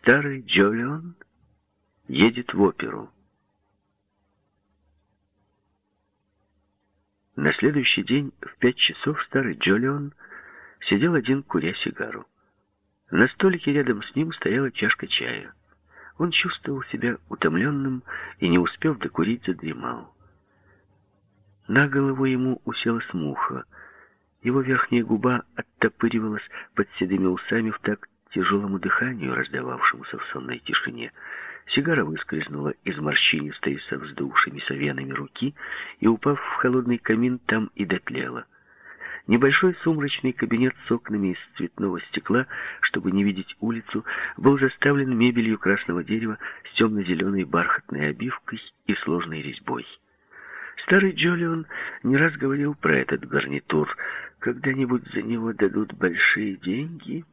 Старый Джолион едет в оперу. На следующий день в пять часов старый Джолион сидел один, куря сигару. На столике рядом с ним стояла чашка чая. Он чувствовал себя утомленным и, не успев докурить, задремал. На голову ему уселась муха. Его верхняя губа оттопыривалась под седыми усами в такт тяжелому дыханию, раздававшемуся в сонной тишине. Сигара выскользнула из морщинистой со вздувшимися венами руки и, упав в холодный камин, там и дотлела. Небольшой сумрачный кабинет с окнами из цветного стекла, чтобы не видеть улицу, был заставлен мебелью красного дерева с темно-зеленой бархатной обивкой и сложной резьбой. Старый Джолион не раз говорил про этот гарнитур. Когда-нибудь за него дадут большие деньги,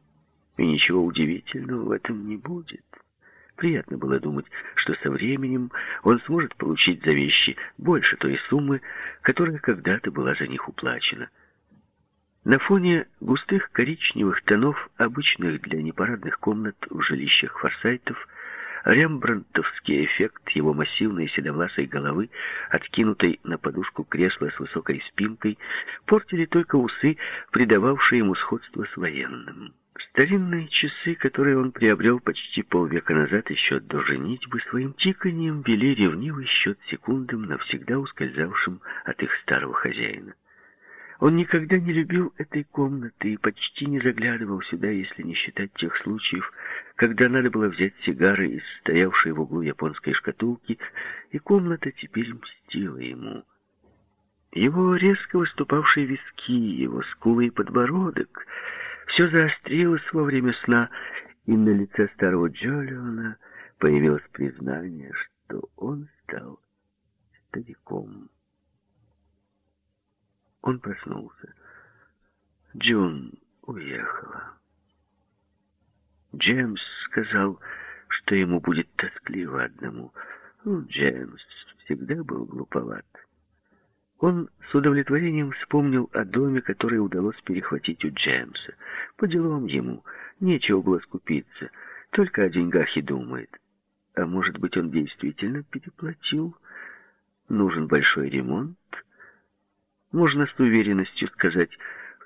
и ничего удивительного в этом не будет. Приятно было думать, что со временем он сможет получить за вещи больше той суммы, которая когда-то была за них уплачена. На фоне густых коричневых тонов, обычных для непарадных комнат в жилищах форсайтов, рембрандтовский эффект его массивной седовласой головы, откинутой на подушку кресла с высокой спинкой, портили только усы, придававшие ему сходство с военным. Старинные часы, которые он приобрел почти полвека назад еще до женитьбы, своим тиканьем вели ревнивый счет секундам, навсегда ускользавшим от их старого хозяина. Он никогда не любил этой комнаты и почти не заглядывал сюда, если не считать тех случаев, когда надо было взять сигары из стоявшей в углу японской шкатулки, и комната теперь мстила ему. Его резко выступавшие виски, его скулы и подбородок — все заострилось во время сна, и на лице старого Джолиона появилось признание, что он стал стариком. Он проснулся. Джун уехала. Джеймс сказал, что ему будет тоскливо одному. Ну, Джеймс всегда был глуповат. Он с удовлетворением вспомнил о доме, который удалось перехватить у Джеймса. По делам ему, нечего было скупиться, только о деньгах и думает. А может быть, он действительно переплатил? Нужен большой ремонт? Можно с уверенностью сказать,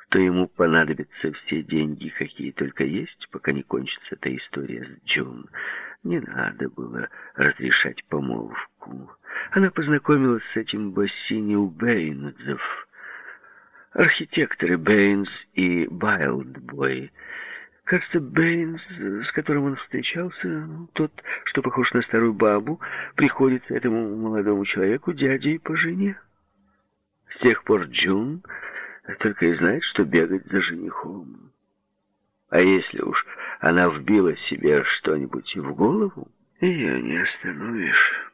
что ему понадобятся все деньги, какие только есть, пока не кончится эта история с Джун. Не надо было разрешать помолвку. Она познакомилась с этим Бассини у Бейнсов. Архитекторы Бейнс и Байлдбой. Кажется, Бейнс, с которым он встречался, тот, что похож на старую бабу, приходится этому молодому человеку дядей по жене. С тех пор Джун только и знает, что бегать за женихом. А если уж она вбила себе что-нибудь в голову, ее не остановишь.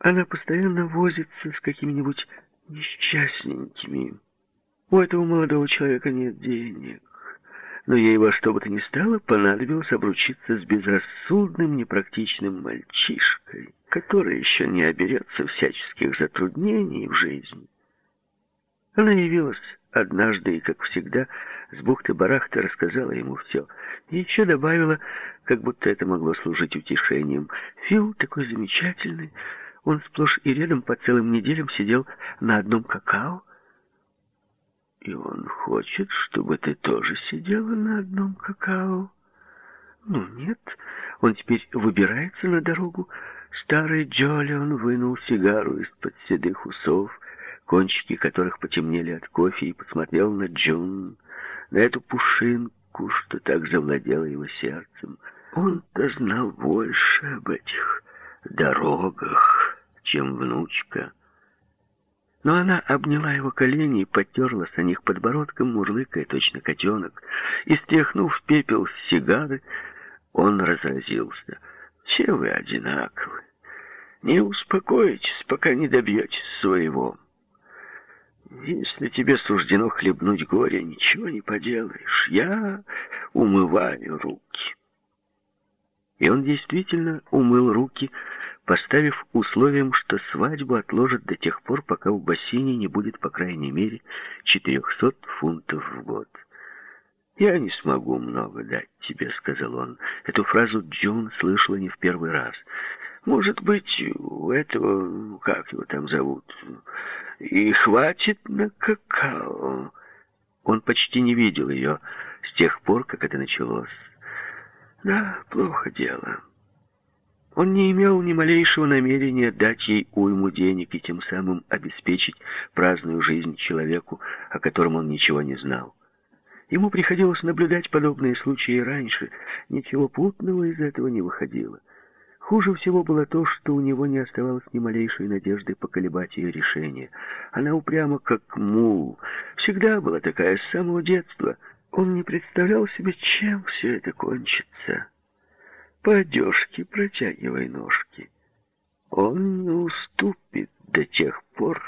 Она постоянно возится с какими-нибудь несчастненькими. У этого молодого человека нет денег. Но ей во что бы то ни стало понадобилось обручиться с безрассудным, непрактичным мальчишкой, который еще не оберется всяческих затруднений в жизни. Она явилась однажды и, как всегда, с бухты-барахты рассказала ему все. Еще добавила, как будто это могло служить утешением. «Фил такой замечательный, он сплошь и рядом по целым неделям сидел на одном какао. И он хочет, чтобы ты тоже сидела на одном какао. Ну, нет, он теперь выбирается на дорогу. Старый Джолион вынул сигару из-под седых усов, кончики которых потемнели от кофе, и посмотрел на Джун, на эту пушинку, что так завладела его сердцем. Он-то знал больше об этих дорогах чем внучка. Но она обняла его колени и потерлась о них подбородком, мурлыкая точно котенок. И, стряхнув пепел с сигары, он разразился. «Все вы одинаковы. Не успокойтесь, пока не добьетесь своего. Если тебе суждено хлебнуть горе, ничего не поделаешь. Я умываю руки». И он действительно умыл руки, поставив условием, что свадьбу отложат до тех пор, пока в бассейне не будет, по крайней мере, 400 фунтов в год. «Я не смогу много дать тебе», — сказал он. Эту фразу Джун слышала не в первый раз. «Может быть, у этого, как его там зовут, и хватит на какао». Он почти не видел ее с тех пор, как это началось. Да, плохо дело. Он не имел ни малейшего намерения дать ей уйму денег и тем самым обеспечить праздную жизнь человеку, о котором он ничего не знал. Ему приходилось наблюдать подобные случаи раньше. Ничего путного из этого не выходило. Хуже всего было то, что у него не оставалось ни малейшей надежды поколебать ее решение. Она упряма, как мул. Всегда была такая с самого детства. Он не представлял себе, чем все это кончится. По одежке протягивай ножки. Он не уступит до тех пор,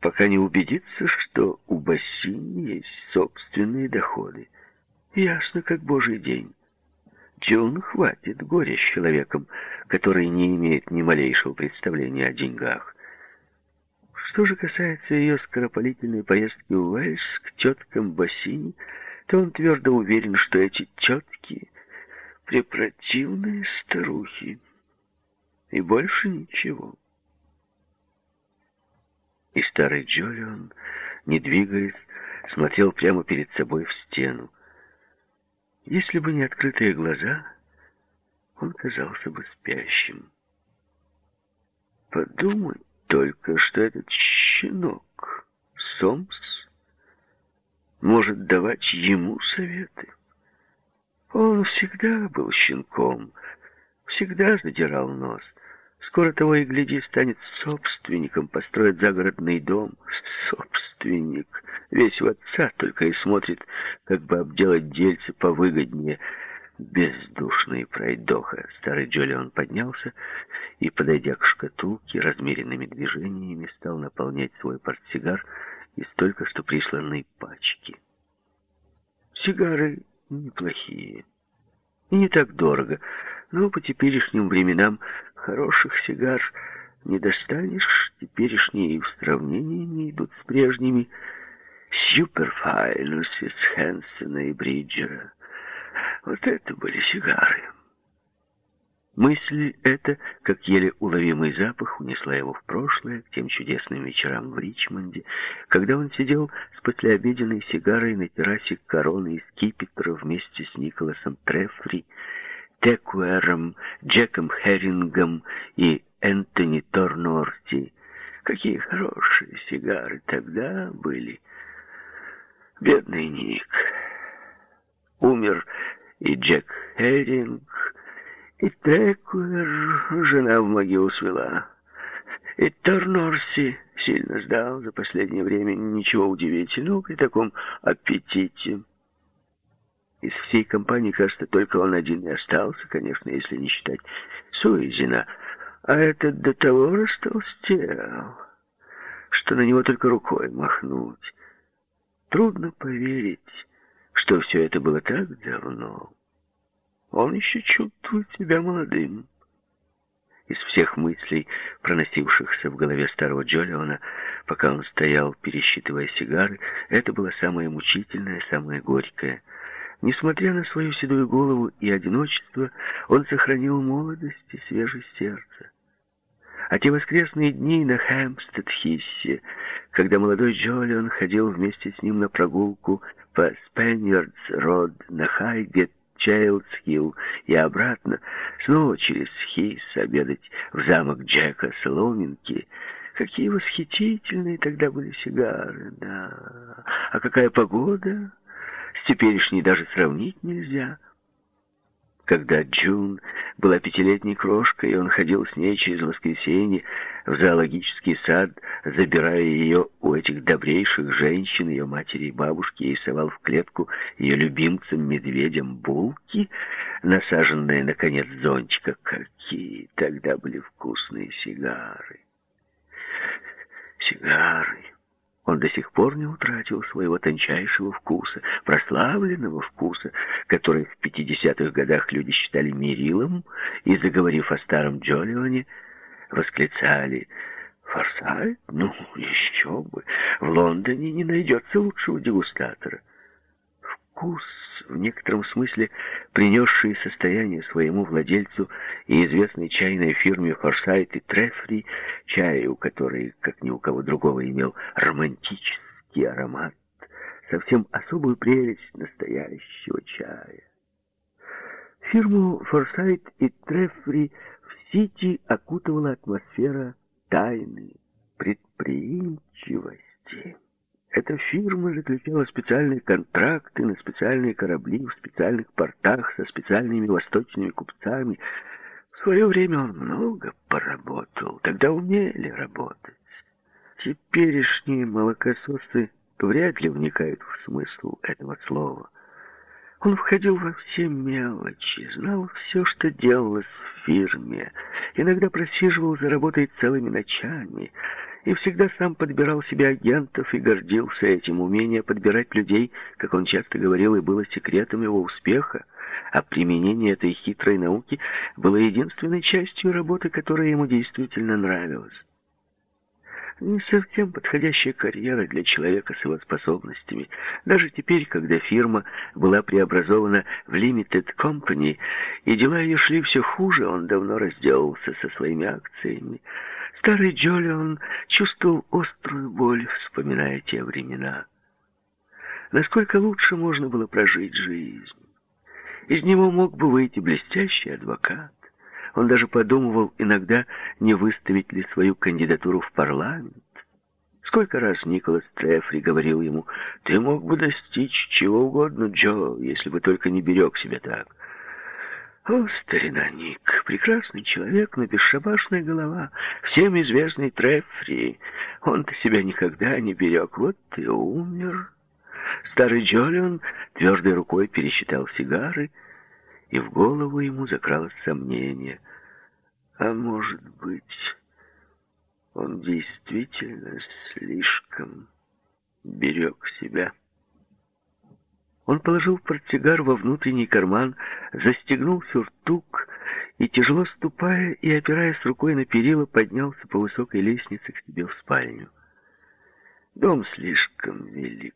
пока не убедится, что у Бассини есть собственные доходы. Ясно, как божий день. Джун хватит горя с человеком, который не имеет ни малейшего представления о деньгах. Что же касается ее скоропалительной поездки в Уэльс к теткам Бассини, то он твердо уверен, что эти тетки — препротивные старухи. И больше ничего. И старый Джолион, не двигаясь, смотрел прямо перед собой в стену. Если бы не открытые глаза, он казался бы спящим. Подумай только, что этот щенок, Сомс, может давать ему советы. Он всегда был щенком, всегда задирал нос — Скоро того и гляди, станет собственником, построит загородный дом. Собственник. Весь в отца только и смотрит, как бы обделать дельцы повыгоднее. Бездушный пройдоха. Старый Джолион поднялся и, подойдя к шкатулке, размеренными движениями стал наполнять свой портсигар из только что присланной пачки. Сигары неплохие. И не так дорого, но по теперешним временам Хороших сигар не достанешь, теперешние в сравнении не идут с прежними. Суперфайнус из Хэнсона и Бриджера. Вот это были сигары. Мысль эта, как еле уловимый запах, унесла его в прошлое, к тем чудесным вечерам в Ричмонде, когда он сидел с послеобеденной сигарой на террасе короны из Кипетра вместе с Николасом Трефри Текуэром, Джеком Херингом и Энтони Торнорти. Какие хорошие сигары тогда были. Бедный Ник. Умер и Джек Херинг, и Текуэр жена в могилу свела. И Торнорси сильно сдал за последнее время, ничего удивительного при таком аппетите. Из всей компании, кажется, только он один и остался, конечно, если не считать Суизина. А этот до того растолстел, что на него только рукой махнуть. Трудно поверить, что все это было так давно. Он еще чувствует себя молодым. Из всех мыслей, проносившихся в голове старого Джолиона, пока он стоял, пересчитывая сигары, это было самое мучительное, самое горькое — Несмотря на свою седую голову и одиночество, он сохранил молодость и свежесть сердца. А те воскресные дни на Хэмпстед-Хиссе, когда молодой Джолион ходил вместе с ним на прогулку по Спеньярдс-Род на Хайгет, Чайлдс-Хилл и обратно, снова через Хисс обедать в замок Джека Соломинки, какие восхитительные тогда были сигары, да. А какая погода! С теперешней даже сравнить нельзя. Когда Джун была пятилетней крошкой, и он ходил с ней через воскресенье в зоологический сад, забирая ее у этих добрейших женщин, ее матери и бабушки, и совал в клетку ее любимцам-медведям булки, насаженные на конец зонтика. Какие тогда были вкусные сигары! Сигары! Он до сих пор не утратил своего тончайшего вкуса, прославленного вкуса, который в 50-х годах люди считали мерилом, и, заговорив о старом Джолионе, восклицали «Форсайт? Ну, еще бы! В Лондоне не найдется лучшего дегустатора». Вкус, в некотором смысле принесший состояние своему владельцу и известной чайной фирме Форсайт и Трефри, чай, у которой, как ни у кого другого, имел романтический аромат, совсем особую прелесть настоящего чая. Фирму Форсайт и Трефри в Сити окутывала атмосфера тайны, предприимчивости. Эта фирма заключала специальные контракты на специальные корабли в специальных портах со специальными восточными купцами. В свое время он много поработал, тогда умели работать. Теперешние молокососы вряд ли вникают в смысл этого слова. Он входил во все мелочи, знал все, что делалось в фирме, иногда просиживал за работой целыми ночами и всегда сам подбирал себе агентов и гордился этим. Умение подбирать людей, как он часто говорил, и было секретом его успеха, а применение этой хитрой науки было единственной частью работы, которая ему действительно нравилась. Не совсем подходящая карьера для человека с его способностями. Даже теперь, когда фирма была преобразована в Limited Company, и дела ее шли все хуже, он давно разделался со своими акциями. Старый Джолион чувствовал острую боль, вспоминая те времена. Насколько лучше можно было прожить жизнь. Из него мог бы выйти блестящий адвокат. Он даже подумывал иногда, не выставить ли свою кандидатуру в парламент. Сколько раз Николас Трефри говорил ему, «Ты мог бы достичь чего угодно, Джо, если бы только не берег себя так». О, старина Ник, прекрасный человек, но бесшабашная голова, всем известный Трефри. Он-то себя никогда не берег, вот и умер. Старый Джолион твердой рукой пересчитал сигары, и в голову ему закралось сомнение. А может быть, он действительно слишком берег себя. Он положил портсигар во внутренний карман, застегнул сюртук и, тяжело ступая и опираясь рукой на перила, поднялся по высокой лестнице к себе в спальню. Дом слишком велик.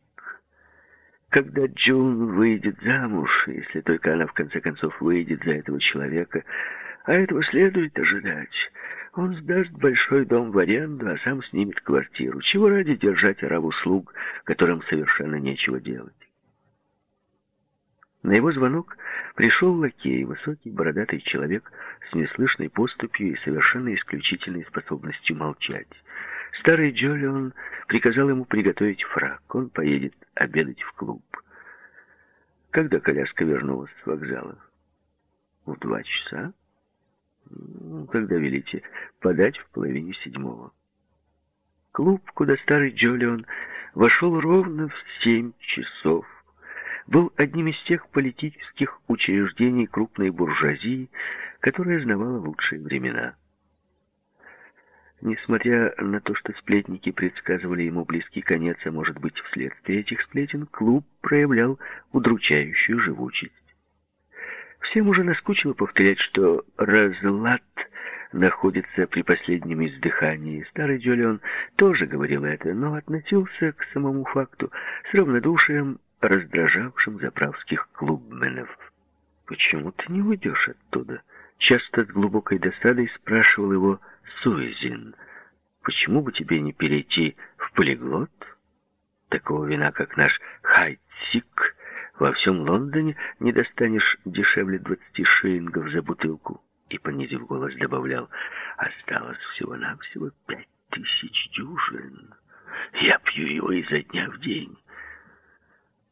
Когда Джун выйдет замуж, если только она в конце концов выйдет за этого человека, а этого следует ожидать, он сдаст большой дом в аренду, а сам снимет квартиру. Чего ради держать араб-услуг, которым совершенно нечего делать? На его звонок пришел лакей, высокий бородатый человек с неслышной поступью и совершенно исключительной способностью молчать. Старый Джолион приказал ему приготовить фраг. Он поедет обедать в клуб. Когда коляска вернулась с вокзала? В два часа? Ну, когда велите подать в половине седьмого. Клуб, куда старый Джолион вошел ровно в семь часов, был одним из тех политических учреждений крупной буржуазии, которая знавала лучшие времена. Несмотря на то, что сплетники предсказывали ему близкий конец, а может быть, вследствие этих сплетен, клуб проявлял удручающую живучесть. Всем уже наскучило повторять, что разлад находится при последнем издыхании. Старый Джолион тоже говорил это, но относился к самому факту с равнодушием, раздражавшим заправских клубменов. «Почему ты не уйдешь оттуда?» Часто с глубокой досадой спрашивал его Суизин. «Почему бы тебе не перейти в полиглот? Такого вина, как наш Хайцик, во всем Лондоне не достанешь дешевле двадцати шиллингов за бутылку». И, понизив голос, добавлял, «Осталось всего-навсего пять тысяч дюжин. Я пью его изо дня в день».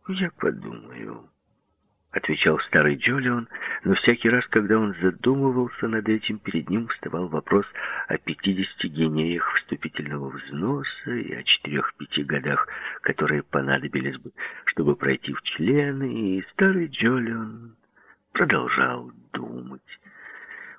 «Я подумаю», отвечал старый Джолион, но всякий раз, когда он задумывался над этим, перед ним вставал вопрос о 50 генеях вступительного взноса и о 4-5 годах, которые понадобились бы, чтобы пройти в члены, и старый Джолион продолжал думать.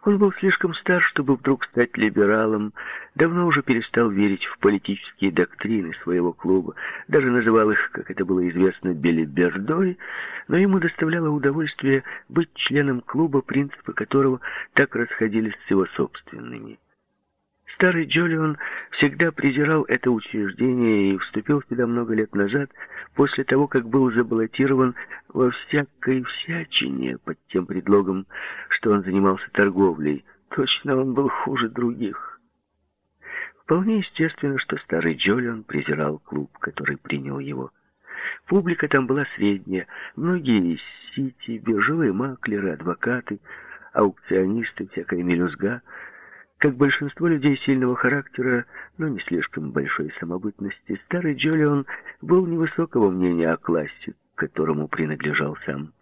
Он был слишком стар, чтобы вдруг стать либералом, давно уже перестал верить в политические доктрины своего клуба, даже называл их, как это было известно, белибердой, но ему доставляло удовольствие быть членом клуба, принципы которого так расходились с его собственными. Старый Джолион всегда презирал это учреждение и вступил сюда много лет назад, после того, как был забаллотирован во всякой всячине под тем предлогом, что он занимался торговлей. Точно он был хуже других. Вполне естественно, что старый Джолион презирал клуб, который принял его. Публика там была средняя, многие из Сити, биржевые маклеры, адвокаты, аукционисты, всякая мелюзга — как большинство людей сильного характера, но не слишком большой самобытности, старый Джолион был невысокого мнения о классе, к которому принадлежал сам.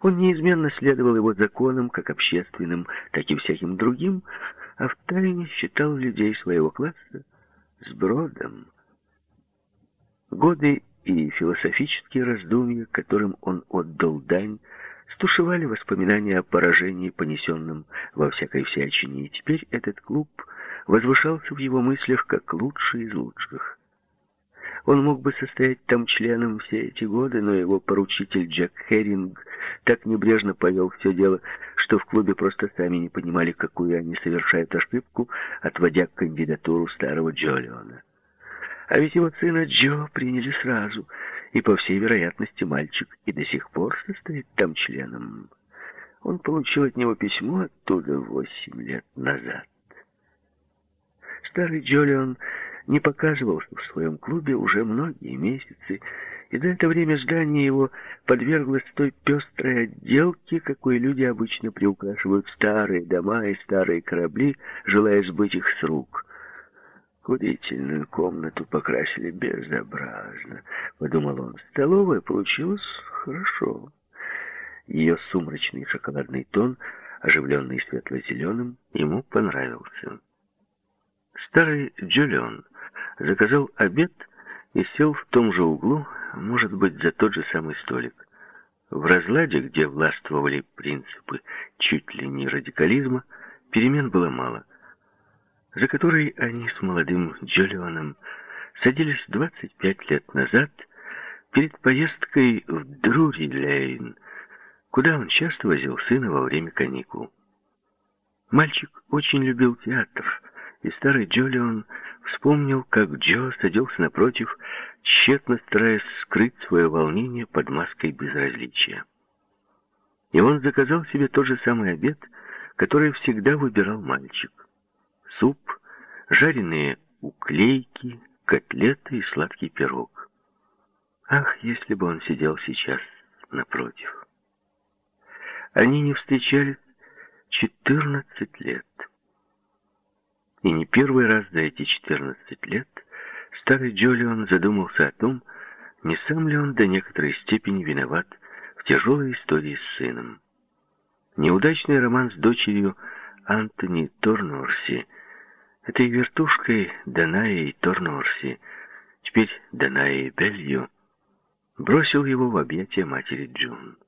Он неизменно следовал его законам, как общественным, так и всяким другим, а втайне считал людей своего класса сбродом. Годы и философические раздумья, которым он отдал дань, стушевали воспоминания о поражении, понесенном во всякой всячине, и теперь этот клуб возвышался в его мыслях как лучший из лучших. Он мог бы состоять там членом все эти годы, но его поручитель Джек Херинг так небрежно повел все дело, что в клубе просто сами не понимали, какую они совершают ошибку, отводя кандидатуру старого Джолиона. А ведь его сына Джо приняли сразу — и, по всей вероятности, мальчик и до сих пор состоит там членом. Он получил от него письмо оттуда восемь лет назад. Старый Джолион не показывался в своем клубе уже многие месяцы, и до это время здание его подверглось той пестрой отделке, какой люди обычно приукрашивают старые дома и старые корабли, желая сбыть их с рук. Курительную комнату покрасили безобразно, подумал он. Столовая получилась хорошо. Ее сумрачный шоколадный тон, оживленный светло-зеленым, ему понравился. Старый Джулион заказал обед и сел в том же углу, может быть, за тот же самый столик. В разладе, где властвовали принципы чуть ли не радикализма, перемен было мало — за которой они с молодым Джолионом садились 25 лет назад перед поездкой в Друри-Лейн, куда он часто возил сына во время каникул. Мальчик очень любил театр, и старый Джолион вспомнил, как Джо садился напротив, тщетно стараясь скрыть свое волнение под маской безразличия. И он заказал себе тот же самый обед, который всегда выбирал мальчик суп, жареные уклейки, котлеты и сладкий пирог. Ах, если бы он сидел сейчас напротив. Они не встречались 14 лет. И не первый раз за эти 14 лет старый Джолион задумался о том, не сам ли он до некоторой степени виноват в тяжелой истории с сыном. Неудачный роман с дочерью Антони Торнорси – Этой вертушкой Данаи Торнорси, теперь Данаи Белью, бросил его в объятия матери Джун.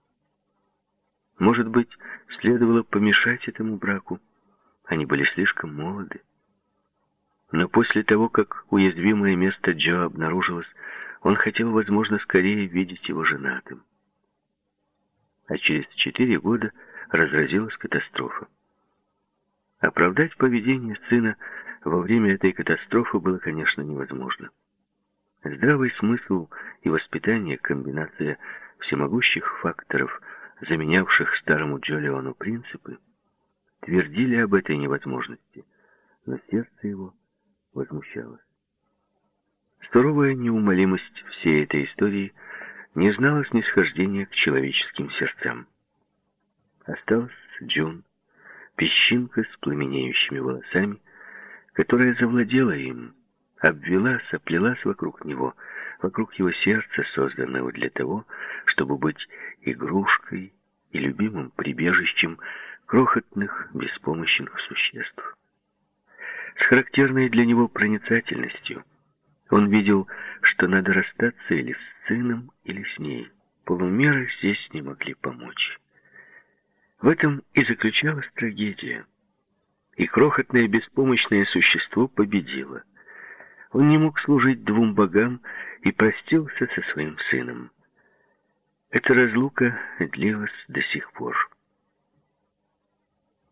Может быть, следовало помешать этому браку. Они были слишком молоды. Но после того, как уязвимое место Джо обнаружилось, он хотел, возможно, скорее видеть его женатым. А через четыре года разразилась катастрофа. Оправдать поведение сына во время этой катастрофы было, конечно, невозможно. Здравый смысл и воспитание, комбинация всемогущих факторов, заменявших старому Джолиону принципы, твердили об этой невозможности, но сердце его возмущалось. Суровая неумолимость всей этой истории не знала снисхождения к человеческим сердцам. Осталась Джун, песчинка с пламенеющими волосами, которая завладела им, обвелась, оплелась вокруг него, вокруг его сердца, созданного для того, чтобы быть игрушкой и любимым прибежищем крохотных, беспомощных существ. С характерной для него проницательностью он видел, что надо расстаться или с сыном, или с ней. Полумеры здесь не могли помочь. В этом и заключалась трагедия и крохотное беспомощное существо победило. Он не мог служить двум богам и простился со своим сыном. Эта разлука длилась до сих пор.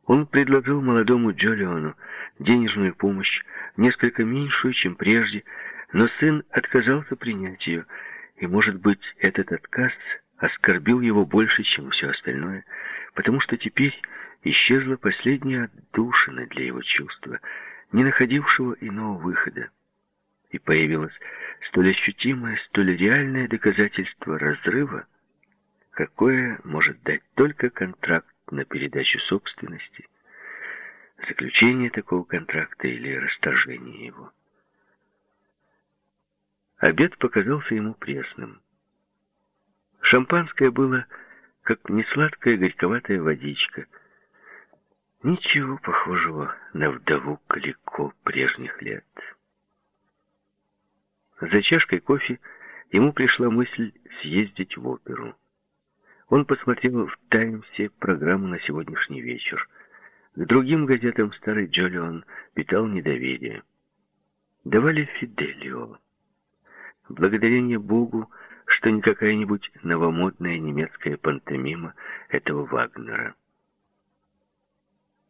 Он предложил молодому Джолиону денежную помощь, несколько меньшую, чем прежде, но сын отказался принять ее, и, может быть, этот отказ оскорбил его больше, чем все остальное, потому что теперь исчезла последняя отдушина для его чувства, не находившего иного выхода. И появилось столь ощутимое, столь реальное доказательство разрыва, какое может дать только контракт на передачу собственности, заключение такого контракта или расторжение его. Обед показался ему пресным. Шампанское было, как несладкая горьковатая водичка. Ничего похожего на вдову Калико прежних лет. За чашкой кофе ему пришла мысль съездить в оперу. Он посмотрел в «Таймсе» программу на сегодняшний вечер. К другим газетам старый Джолион питал недоверие. Давали Фиделио. Благодарение Богу, что не какая-нибудь новомодная немецкая пантомима этого Вагнера.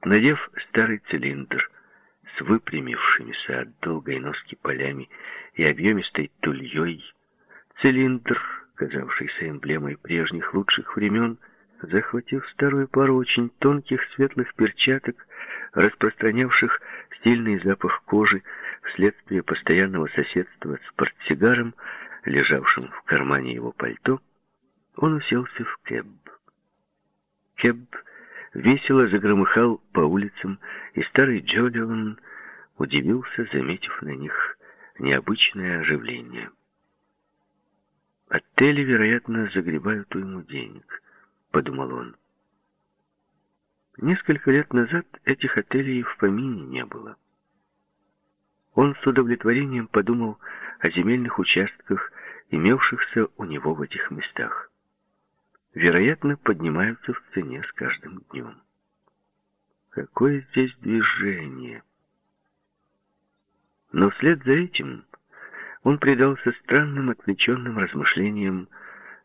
Надев старый цилиндр с выпрямившимися от долгой носки полями и объемистой тульей, цилиндр казавшийся эмблемой прежних лучших времен, захватив старую пару очень тонких светлых перчаток, распространявших стильный запах кожи вследствие постоянного соседства с портсигаром, лежавшим в кармане его пальто, он уселся в кэб. Кэб весело загромыхал по улицам, и старый Джолион удивился, заметив на них необычное оживление. Отели, вероятно, загребают ему денег, подумал он. Несколько лет назад этих отелей в помине не было. Он с удовлетворением подумал о земельных участках, имевшихся у него в этих местах. Вероятно, поднимаются в цене с каждым днем. Какое здесь движение! Но вслед за этим он предался странным отвлеченным размышлениям,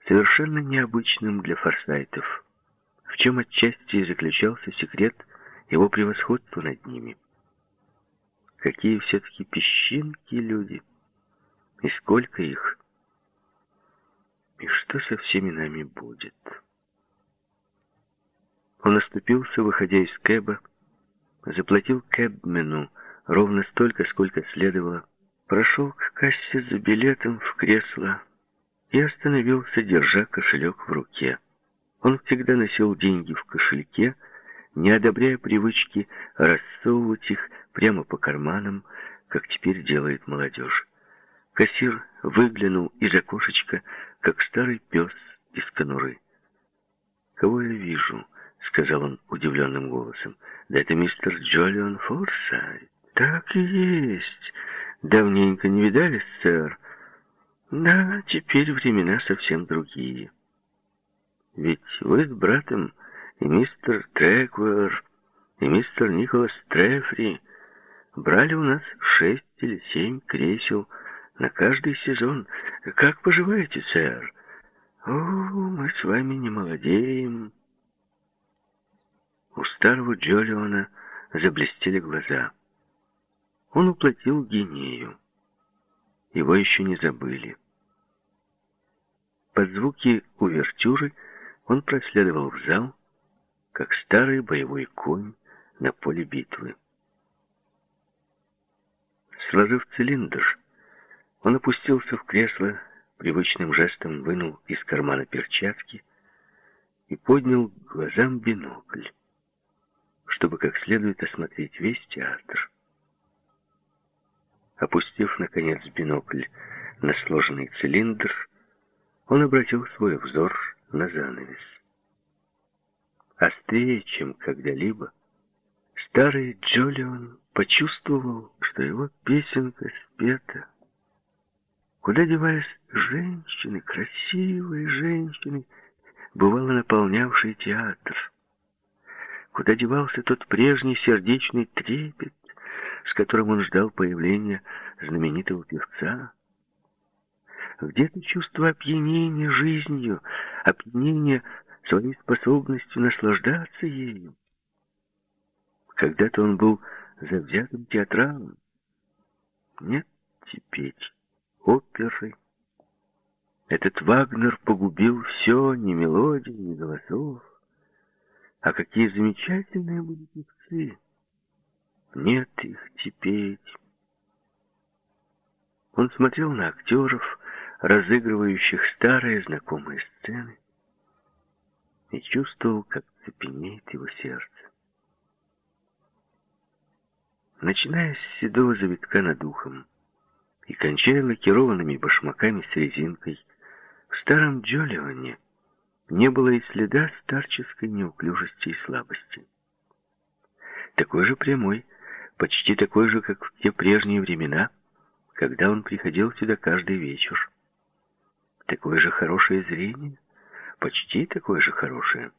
совершенно необычным для форсайтов, в чем отчасти и заключался секрет его превосходства над ними. Какие все-таки песчинки люди, и сколько их, и что со всеми нами будет. Он оступился, выходя из кэба, заплатил кэбмену ровно столько, сколько следовало, прошел к кассе за билетом в кресло и остановился, держа кошелек в руке. Он всегда носил деньги в кошельке, не одобряя привычки рассовывать их прямо по карманам, как теперь делает молодежь. Кассир выглянул из окошечка, как старый пес из конуры. «Кого я вижу?» — сказал он удивленным голосом. «Да это мистер Джолион Форсайт». «Так и есть. Давненько не видались, сэр? Да, теперь времена совсем другие. Ведь вы с братом и мистер Треквер, и мистер Николас Трефри брали у нас шесть или семь кресел на каждый сезон. Как поживаете, сэр? О, мы с вами не молодеем. У старого Джолиона заблестели глаза. Он уплатил гинею. Его еще не забыли. Под звуки увертюры он проследовал в зал, как старый боевой конь на поле битвы. Сложив цилиндр, он опустился в кресло, привычным жестом вынул из кармана перчатки и поднял глазам бинокль, чтобы как следует осмотреть весь театр. Опустив, наконец, бинокль на сложенный цилиндр, он обратил свой взор на занавес. Острее, чем когда-либо, старый Джолион почувствовал, что его песенка спета. Куда девались женщины, красивые женщины, бывало наполнявшие театр? Куда девался тот прежний сердечный трепет, с которым он ждал появления знаменитого певца. Где-то чувство опьянения жизнью, опьянения своей способностью наслаждаться ею. Когда-то он был завзятым театралом. Нет, теперь оперы. Этот Вагнер погубил все, ни мелодий, ни голосов. А какие замечательные были певцы. Нет их теперь. Он смотрел на актеров, разыгрывающих старые знакомые сцены, и чувствовал, как цепенеет его сердце. Начиная с седого завитка над ухом и кончая лакированными башмаками с резинкой, в старом Джолионе не было и следа старческой неуклюжести и слабости. Такой же прямой, почти такой же, как в те прежние времена, когда он приходил сюда каждый вечер. Такое же хорошее зрение, почти такое же хорошее.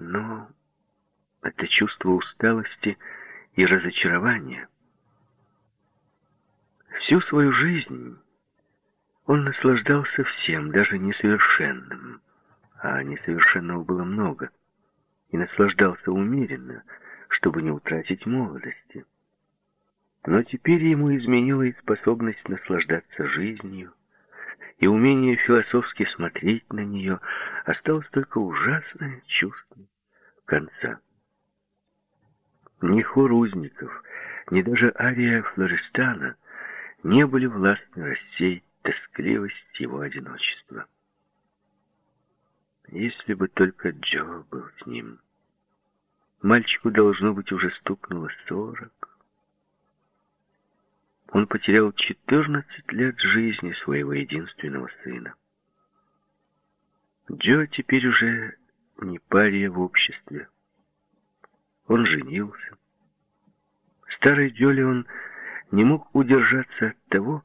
Но это чувство усталости и разочарования. Всю свою жизнь он наслаждался всем, даже несовершенным, а несовершенного было много, и наслаждался умеренно, чтобы не утратить молодости. Но теперь ему изменила и способность наслаждаться жизнью, и умение философски смотреть на нее, осталось только ужасное чувство конца. Ни хор узников, ни даже ария Флористана не были властны рассеять тоскливость его одиночества. Если бы только Джо был с ним. Мальчику, должно быть, уже стукнуло сорок. Он потерял 14 лет жизни своего единственного сына. Джо теперь уже не пария в обществе. Он женился. Старый Джолион не мог удержаться от того,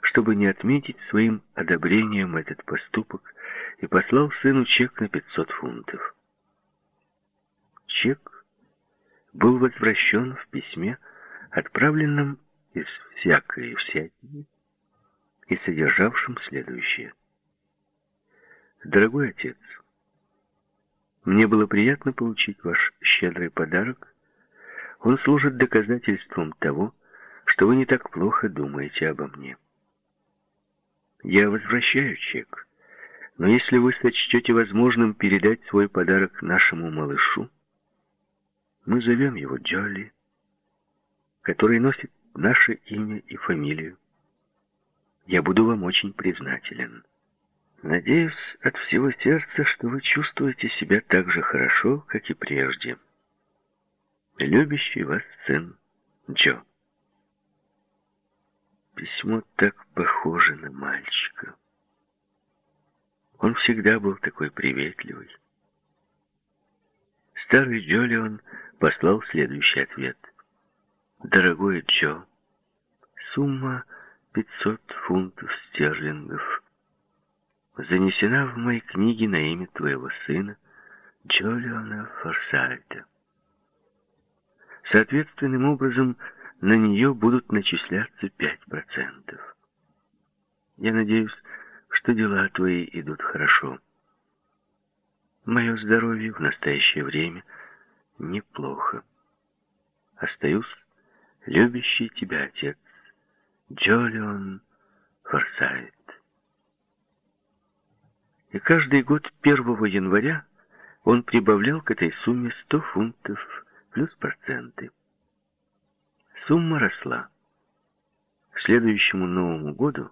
чтобы не отметить своим одобрением этот поступок, и послал сыну чек на 500 фунтов. Чек был возвращен в письме, отправленном из всякой всякие и содержавшим следующее. «Дорогой отец, мне было приятно получить ваш щедрый подарок. Он служит доказательством того, что вы не так плохо думаете обо мне. Я возвращаю чек, но если вы сочтете возможным передать свой подарок нашему малышу, мы зовем его Джолли, который носит наше имя и фамилию. Я буду вам очень признателен. Надеюсь от всего сердца, что вы чувствуете себя так же хорошо, как и прежде. Любящий вас сын Джо. Письмо так похоже на мальчика. Он всегда был такой приветливый. Старый Джолион послал следующий ответ — Дорогой Джо, сумма 500 фунтов стерлингов занесена в мои книги на имя твоего сына Джолиона Форсайта. Соответственным образом на нее будут начисляться 5%. Я надеюсь, что дела твои идут хорошо. Мое здоровье в настоящее время неплохо. Остаюсь любящий тебя отец Джолион Форсайт. И каждый год 1 января он прибавлял к этой сумме 100 фунтов плюс проценты. Сумма росла. К следующему Новому году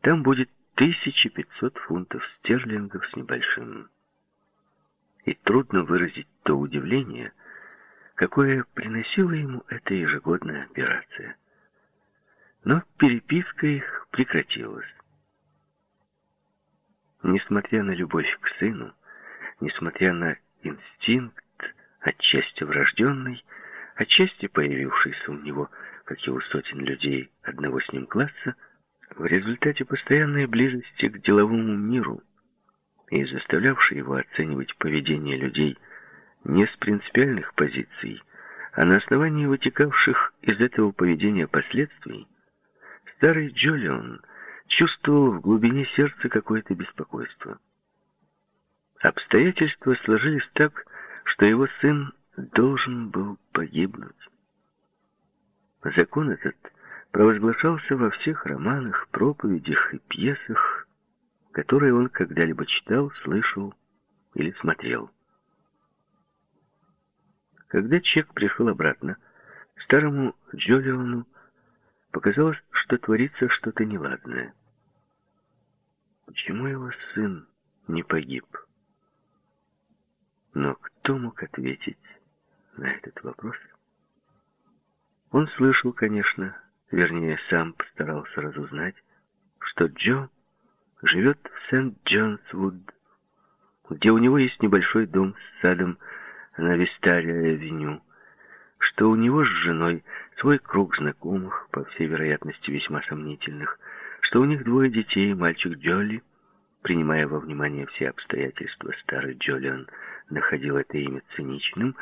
там будет 1500 фунтов стерлингов с небольшим. И трудно выразить то удивление, какое приносила ему эта ежегодная операция. Но переписка их прекратилась. Несмотря на любовь к сыну, несмотря на инстинкт, отчасти врожденный, отчасти появившийся у него, как и у сотен людей одного с ним класса, в результате постоянной близости к деловому миру и заставлявший его оценивать поведение людей – не с принципиальных позиций, а на основании вытекавших из этого поведения последствий, старый Джолион чувствовал в глубине сердца какое-то беспокойство. Обстоятельства сложились так, что его сын должен был погибнуть. Закон этот провозглашался во всех романах, проповедях и пьесах, которые он когда-либо читал, слышал или смотрел. Когда Чек пришел обратно, старому Джолиону показалось, что творится что-то неладное. Почему его сын не погиб? Но кто мог ответить на этот вопрос? Он слышал, конечно, вернее, сам постарался разузнать, что Джо живет в Сент-Джонсвуд, где у него есть небольшой дом с садом на Вистария-авеню, что у него с женой свой круг знакомых, по всей вероятности весьма сомнительных, что у них двое детей, мальчик Джоли, принимая во внимание все обстоятельства, старый Джолиан находил это имя циничным,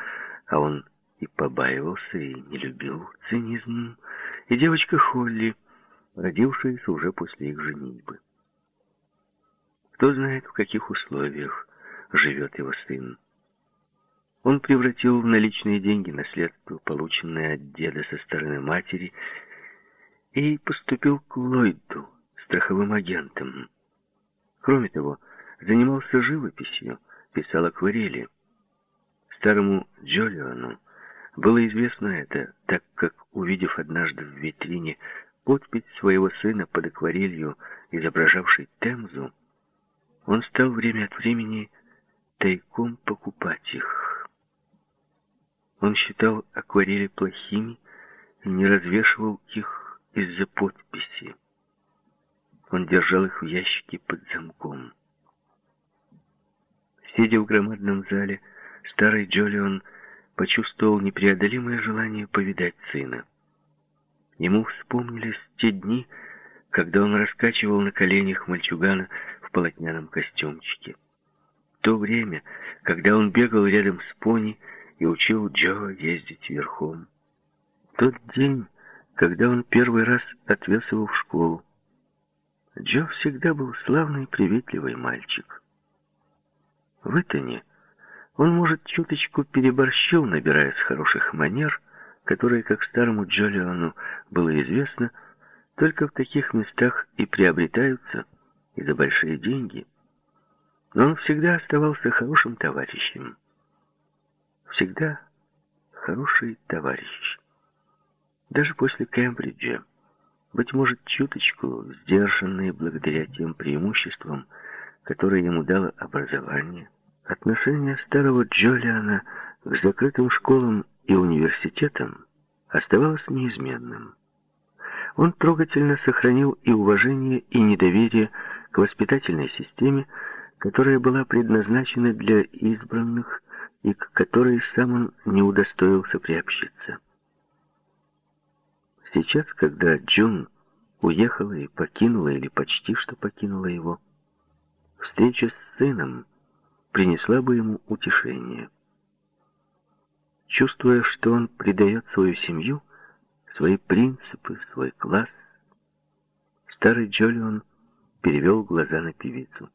а он и побаивался, и не любил цинизм, и девочка Холли, родившаяся уже после их женитьбы. Кто знает, в каких условиях живет его сын. Он превратил в наличные деньги наследство, полученное от деда со стороны матери, и поступил к Ллойду, страховым агентом. Кроме того, занимался живописью, писал акварели. Старому Джолиону было известно это, так как, увидев однажды в витрине подпись своего сына под акварелью, изображавшей Темзу, он стал время от времени тайком покупать их. Он считал акварели плохими и не развешивал их из-за подписи. Он держал их в ящике под замком. Сидя в громадном зале, старый Джолион почувствовал непреодолимое желание повидать сына. Ему вспомнились те дни, когда он раскачивал на коленях мальчугана в полотняном костюмчике. То время, когда он бегал рядом с пони и учил Джо ездить верхом. Тот день, когда он первый раз отвез его в школу. Джо всегда был славный, приветливый мальчик. В Итоне он, может, чуточку переборщил, набираясь хороших манер, которые, как старому Джолиону было известно, только в таких местах и приобретаются, и за большие деньги. Но он всегда оставался хорошим товарищем. Всегда хороший товарищ. Даже после Кембриджа, быть может, чуточку сдержанный благодаря тем преимуществам, которые ему дало образование. Отношение старого Джолиана к закрытым школам и университетам оставалось неизменным. Он трогательно сохранил и уважение, и недоверие к воспитательной системе, которая была предназначена для избранных и к которой сам он не удостоился приобщиться. Сейчас, когда Джун уехала и покинула, или почти что покинула его, встреча с сыном принесла бы ему утешение. Чувствуя, что он предает свою семью, свои принципы, свой класс, старый Джолион перевел глаза на певицу.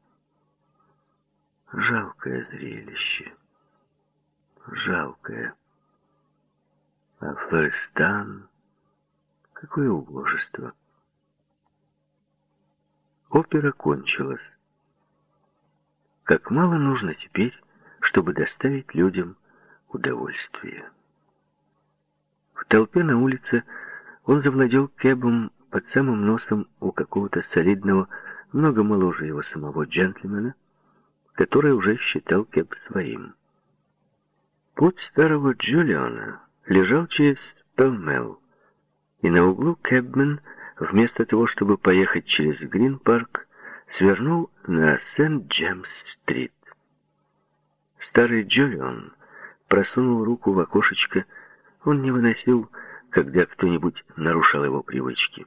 Жалкое зрелище. Жалкое. А Флористан... Какое убожество. Опера кончилась. Как мало нужно теперь, чтобы доставить людям удовольствие. В толпе на улице он завладел кэбом под самым носом у какого-то солидного, много моложе его самого джентльмена, который уже считал кэб своим. Путь старого Джулиана лежал через Пелмел, и на углу кэбмен, вместо того, чтобы поехать через Грин-парк, свернул на Сент-Джемс-стрит. Старый Джулиан просунул руку в окошечко, он не выносил, когда кто-нибудь нарушал его привычки.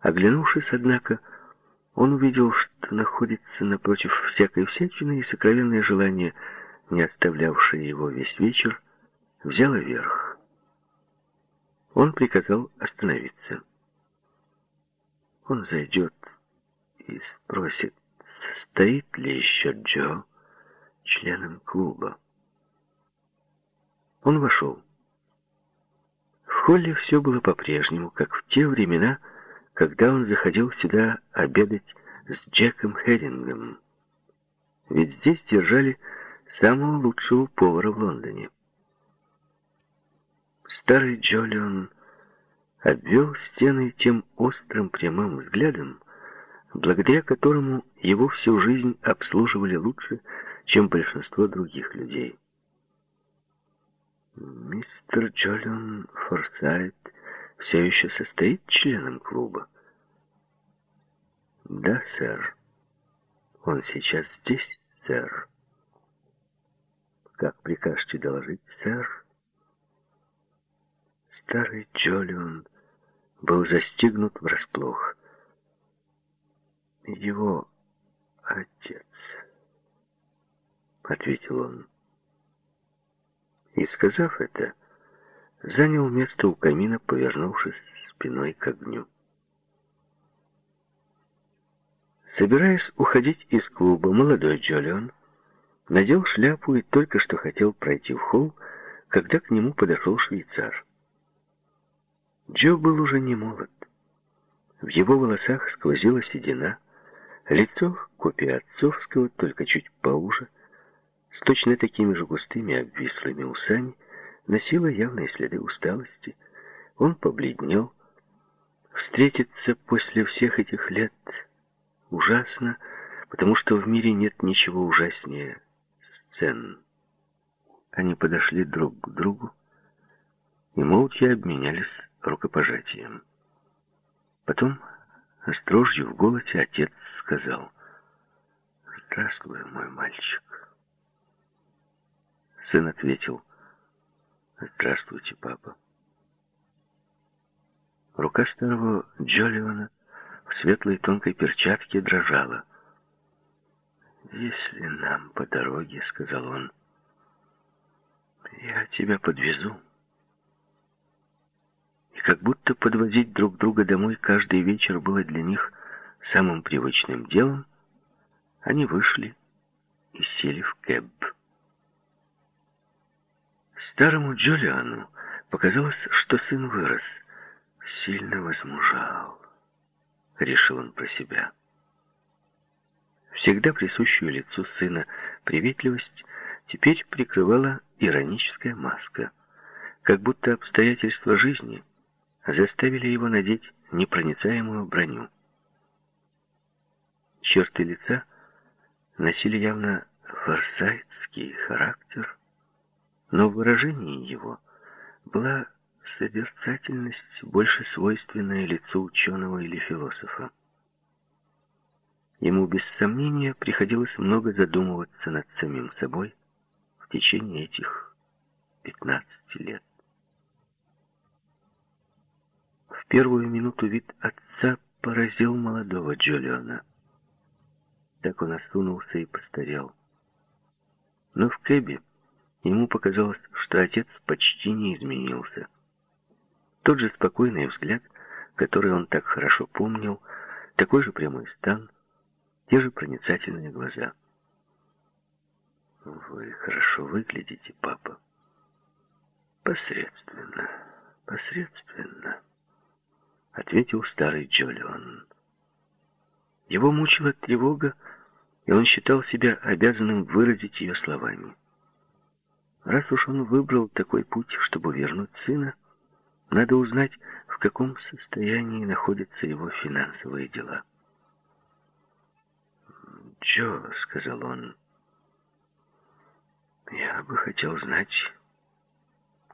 Оглянувшись, однако, он увидел, что находится напротив всякой всячины, и сокровенное желание, не оставлявшее его весь вечер, взяло верх. Он приказал остановиться. Он зайдет и спросит, состоит ли еще Джо членом клуба. Он вошел. В холле все было по-прежнему, как в те времена, когда он заходил сюда обедать с Джеком Херингом. Ведь здесь держали самого лучшего повара в Лондоне. Старый Джолион обвел стены тем острым прямым взглядом, благодаря которому его всю жизнь обслуживали лучше, чем большинство других людей. «Мистер Джолион Форсайт все еще состоит членом клуба?» «Да, сэр. Он сейчас здесь, сэр». «Как прикажете доложить, сэр?» Старый Джолион был застигнут врасплох. «Его отец», — ответил он. И, сказав это, занял место у камина, повернувшись спиной к огню. Собираясь уходить из клуба, молодой Джолион надел шляпу и только что хотел пройти в холл, когда к нему подошел швейцар. Джо был уже не молод. В его волосах сквозила седина, лицо копия отцовского, только чуть поуже, с точно такими же густыми обвислыми усами, носило явные следы усталости. Он побледнел. Встретиться после всех этих лет ужасно, потому что в мире нет ничего ужаснее сцен. Они подошли друг к другу и молча обменялись рукопожатием. Потом, с дрожью в голосе, отец сказал, «Здравствуй, мой мальчик». Сын ответил, «Здравствуйте, папа». Рука старого Джоливана в светлой тонкой перчатке дрожала. «Если нам по дороге, — сказал он, — я тебя подвезу» как будто подвозить друг друга домой каждый вечер было для них самым привычным делом, они вышли и сели в кэб. Старому Джолиану показалось, что сын вырос, сильно возмужал, решил он про себя. Всегда присущую лицу сына приветливость теперь прикрывала ироническая маска, как будто обстоятельства жизни — заставили его надеть непроницаемую броню. Черты лица носили явно форсайтский характер, но в выражении его была созерцательность, больше свойственная лицу ученого или философа. Ему без сомнения приходилось много задумываться над самим собой в течение этих 15 лет. В первую минуту вид отца поразил молодого Джолиона. Так он осунулся и постарел. Но в Кэбе ему показалось, что отец почти не изменился. Тот же спокойный взгляд, который он так хорошо помнил, такой же прямой стан, те же проницательные глаза. «Вы хорошо выглядите, папа». «Посредственно, посредственно» ответил старый Джолион. Его мучила тревога, и он считал себя обязанным выразить ее словами. Раз уж он выбрал такой путь, чтобы вернуть сына, надо узнать, в каком состоянии находятся его финансовые дела. «Джо», — сказал он, — «я бы хотел знать,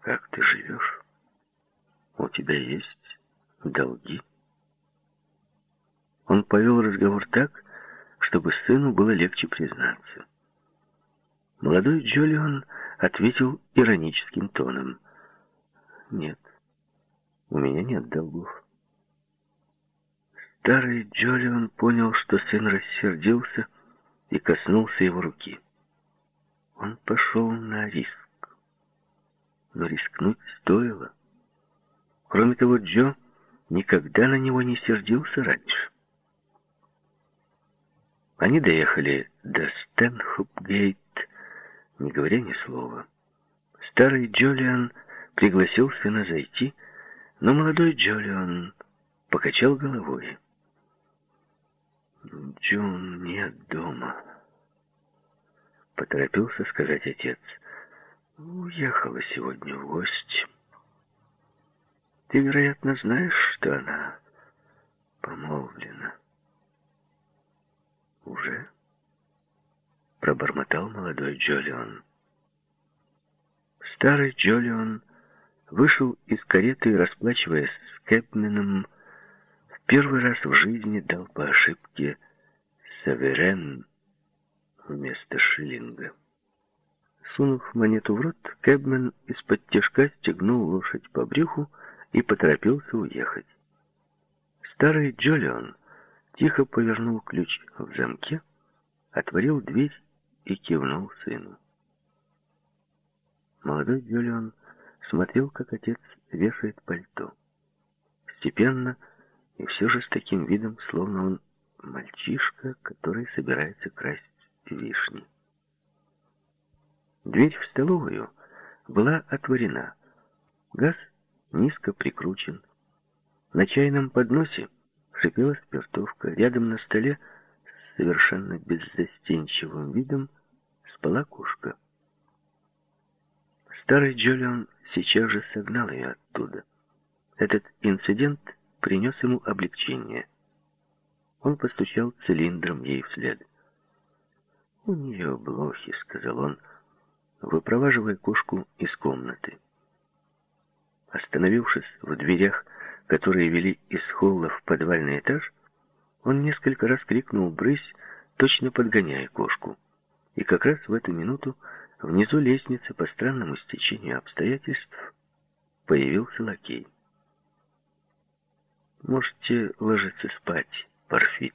как ты живешь. У тебя есть долги. Он повел разговор так, чтобы сыну было легче признаться. Молодой Джолион ответил ироническим тоном. «Нет, у меня нет долгов». Старый Джолион понял, что сын рассердился и коснулся его руки. Он пошел на риск. Но рискнуть стоило. Кроме того, Джо никогда на него не сердился раньше. Они доехали до Стэнхоп-гейт, не говоря ни слова. Старый Джолиан пригласил сына зайти, но молодой Джолиан покачал головой. «Джон нет дома», — поторопился сказать отец. «Уехала сегодня в гости. Ты, вероятно, знаешь, что она помолвлена». «Уже?» — пробормотал молодой Джолион. Старый Джолион вышел из кареты, расплачиваясь с Кэпменом, в первый раз в жизни дал по ошибке «Саверен» вместо шиллинга. Сунув монету в рот, Кэбмен из-под тяжка стегнул лошадь по брюху и поторопился уехать. Старый Джолион тихо повернул ключ в замке, отворил дверь и кивнул сыну. Молодой Джолион смотрел, как отец вешает пальто. Степенно и все же с таким видом, словно он мальчишка, который собирается красть вишни. Дверь в столовую была отворена. Газ низко прикручен. На чайном подносе шипела спиртовка. Рядом на столе с совершенно беззастенчивым видом спала кошка. Старый Джолион сейчас же согнал ее оттуда. Этот инцидент принес ему облегчение. Он постучал цилиндром ей вслед. «У нее блохи», — сказал он, выпроваживая кошку из комнаты. Остановившись в дверях, которые вели из холла в подвальный этаж, он несколько раз крикнул «Брысь!», точно подгоняя кошку. И как раз в эту минуту Внизу лестницы по странному стечению обстоятельств появился лакей. «Можете ложиться спать, Парфит»,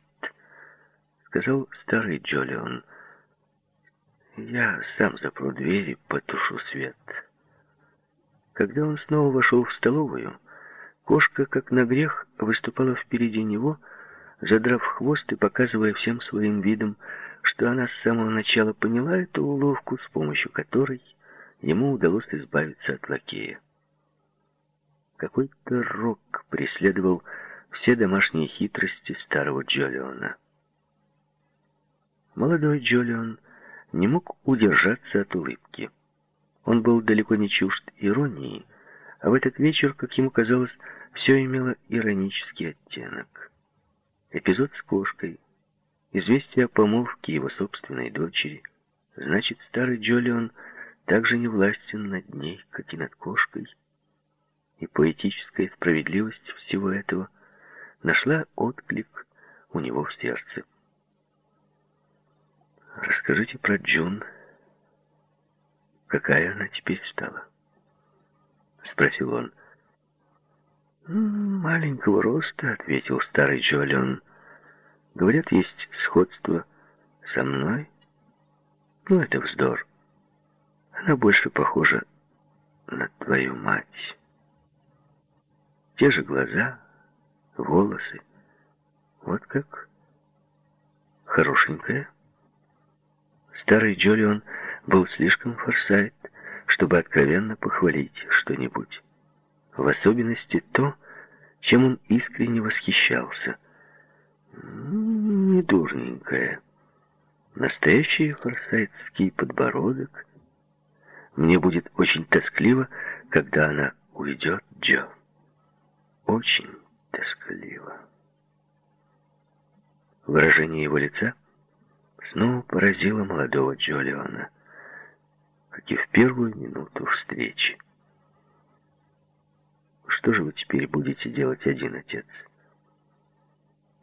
— сказал старый Джолион. «Я сам запру дверь и потушу свет». Когда он снова вошел в столовую, кошка, как на грех, выступала впереди него, задрав хвост и показывая всем своим видом, что она с самого начала поняла эту уловку, с помощью которой ему удалось избавиться от лакея. Какой-то рок преследовал все домашние хитрости старого Джолиона. Молодой Джолион не мог удержаться от улыбки. Он был далеко не чужд иронии, а в этот вечер, как ему казалось, все имело иронический оттенок. Эпизод с кошкой, Известие о помолвке его собственной дочери. Значит, старый Джолион также не властен над ней, как и над кошкой. И поэтическая справедливость всего этого нашла отклик у него в сердце. «Расскажите про Джун. Какая она теперь стала?» Спросил он. «Маленького роста», — ответил старый Джолион. Говорят, есть сходство со мной. Ну, это вздор. Она больше похожа на твою мать. Те же глаза, волосы. Вот как хорошенькая. Старый Джолион был слишком форсайт, чтобы откровенно похвалить что-нибудь. В особенности то, чем он искренне восхищался — Недурненькая. Настоящий форсайтский подбородок. Мне будет очень тоскливо, когда она уйдет, Джо. Очень тоскливо. Выражение его лица снова поразило молодого Джолиона, как и в первую минуту встречи. Что же вы теперь будете делать один, отец?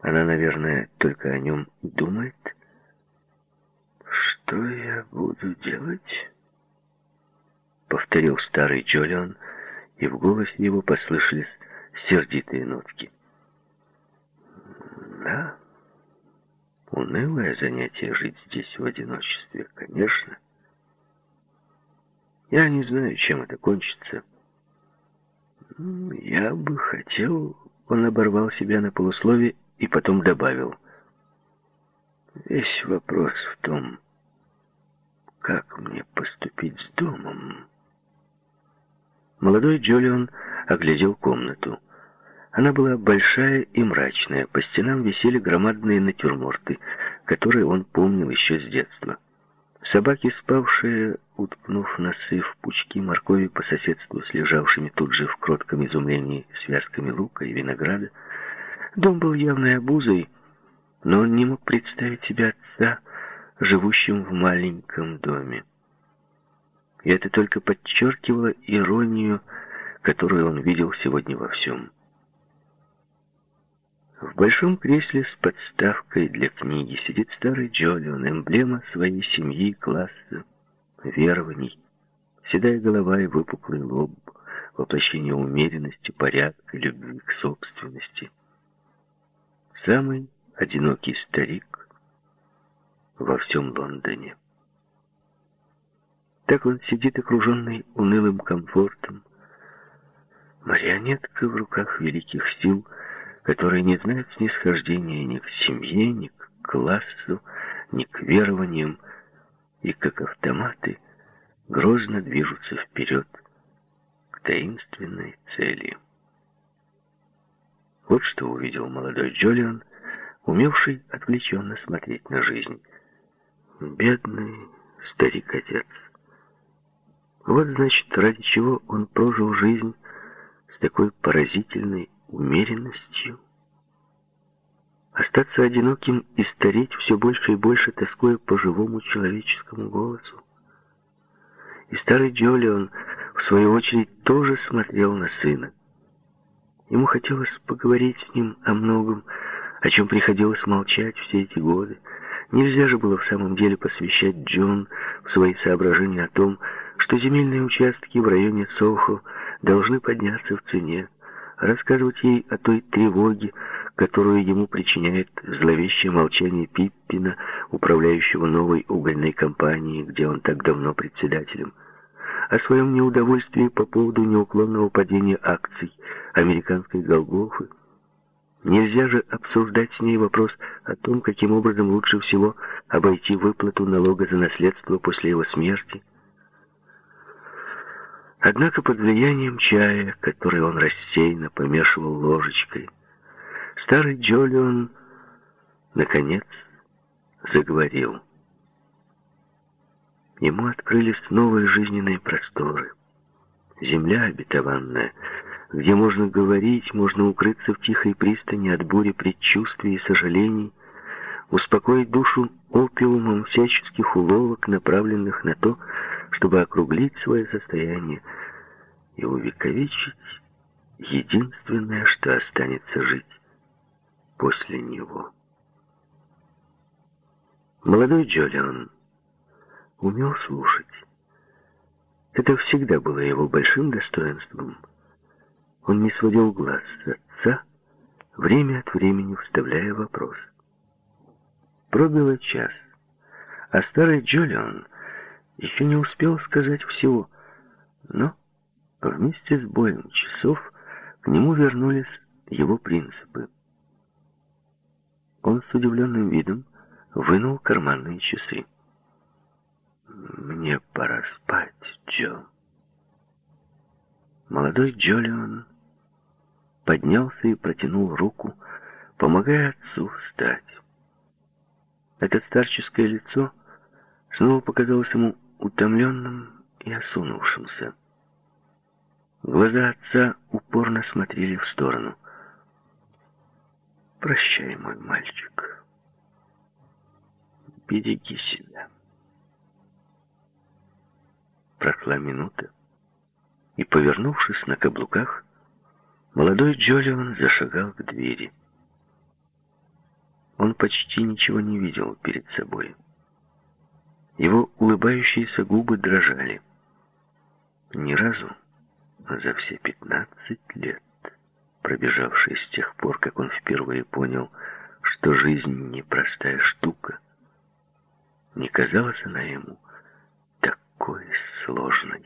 Она, наверное, только о нем думает. «Что я буду делать?» Повторил старый Джолион, и в голосе его послышались сердитые нотки. «Да, унылое занятие жить здесь в одиночестве, конечно. Я не знаю, чем это кончится. Я бы хотел...» Он оборвал себя на полуслове и потом добавил. Весь вопрос в том, как мне поступить с домом. Молодой Джолион оглядел комнату. Она была большая и мрачная. По стенам висели громадные натюрморты, которые он помнил еще с детства. Собаки, спавшие, уткнув носы в пучки моркови по соседству с лежавшими тут же в кротком изумлении связками лука и винограда. Дом был явной обузой, но он не мог представить себе отца, живущим в маленьком доме. И это только подчеркивало иронию, которую он видел сегодня во всем. В большом кресле с подставкой для книги сидит старый Джолион, эмблема своей семьи, класса, верований. Седая голова и выпуклый лоб, воплощение умеренности, порядка, любви к собственности. Самый одинокий старик во всем Лондоне. Так он сидит, окруженный унылым комфортом, марионетка в руках великих сил — которые не знают снисхождения ни к семье, ни к классу, ни к верованиям, и как автоматы грозно движутся вперед к таинственной цели. Вот что увидел молодой Джолион, умевший отвлеченно смотреть на жизнь. Бедный старик-отец. Вот, значит, ради чего он прожил жизнь с такой поразительной умеренностью. Остаться одиноким и стареть все больше и больше, тоскуя по живому человеческому голосу. И старый Джолион, в свою очередь, тоже смотрел на сына. Ему хотелось поговорить с ним о многом, о чем приходилось молчать все эти годы. Нельзя же было в самом деле посвящать Джон в свои соображения о том, что земельные участки в районе Сохо должны подняться в цене, рассказывать ей о той тревоге, которую ему причиняет зловещее молчание Пиппина, управляющего новой угольной компанией, где он так давно председателем, о своем неудовольствии по поводу неуклонного падения акций американской Голгофы. Нельзя же обсуждать с ней вопрос о том, каким образом лучше всего обойти выплату налога за наследство после его смерти, Однако под влиянием чая, который он рассеянно помешивал ложечкой, старый Джолион, наконец, заговорил. Ему открылись новые жизненные просторы. Земля обетованная, где можно говорить, можно укрыться в тихой пристани от бури предчувствий и сожалений, успокоить душу опиумом всяческих уловок, направленных на то, чтобы округлить свое состояние и увековечить единственное, что останется жить после него. Молодой Джолион умел слушать. Это всегда было его большим достоинством. Он не сводил глаз с отца, время от времени вставляя вопрос. Пробило час, а старый Джолион еще не успел сказать всего, но вместе с боем часов к нему вернулись его принципы. Он с удивленным видом вынул карманные часы. «Мне пора спать, Джо». Молодой Джолион поднялся и протянул руку, помогая отцу встать. Это старческое лицо снова показалось ему утомленным и осунувшимся. Глаза отца упорно смотрели в сторону. «Прощай, мой мальчик. Береги себя». Прошла минута, и, повернувшись на каблуках, молодой Джолион зашагал к двери. Он почти ничего не видел перед собой. Его улыбающиеся губы дрожали. Ни разу за все пятнадцать лет, пробежавшие с тех пор, как он впервые понял, что жизнь непростая штука, не казалась она ему такой сложной.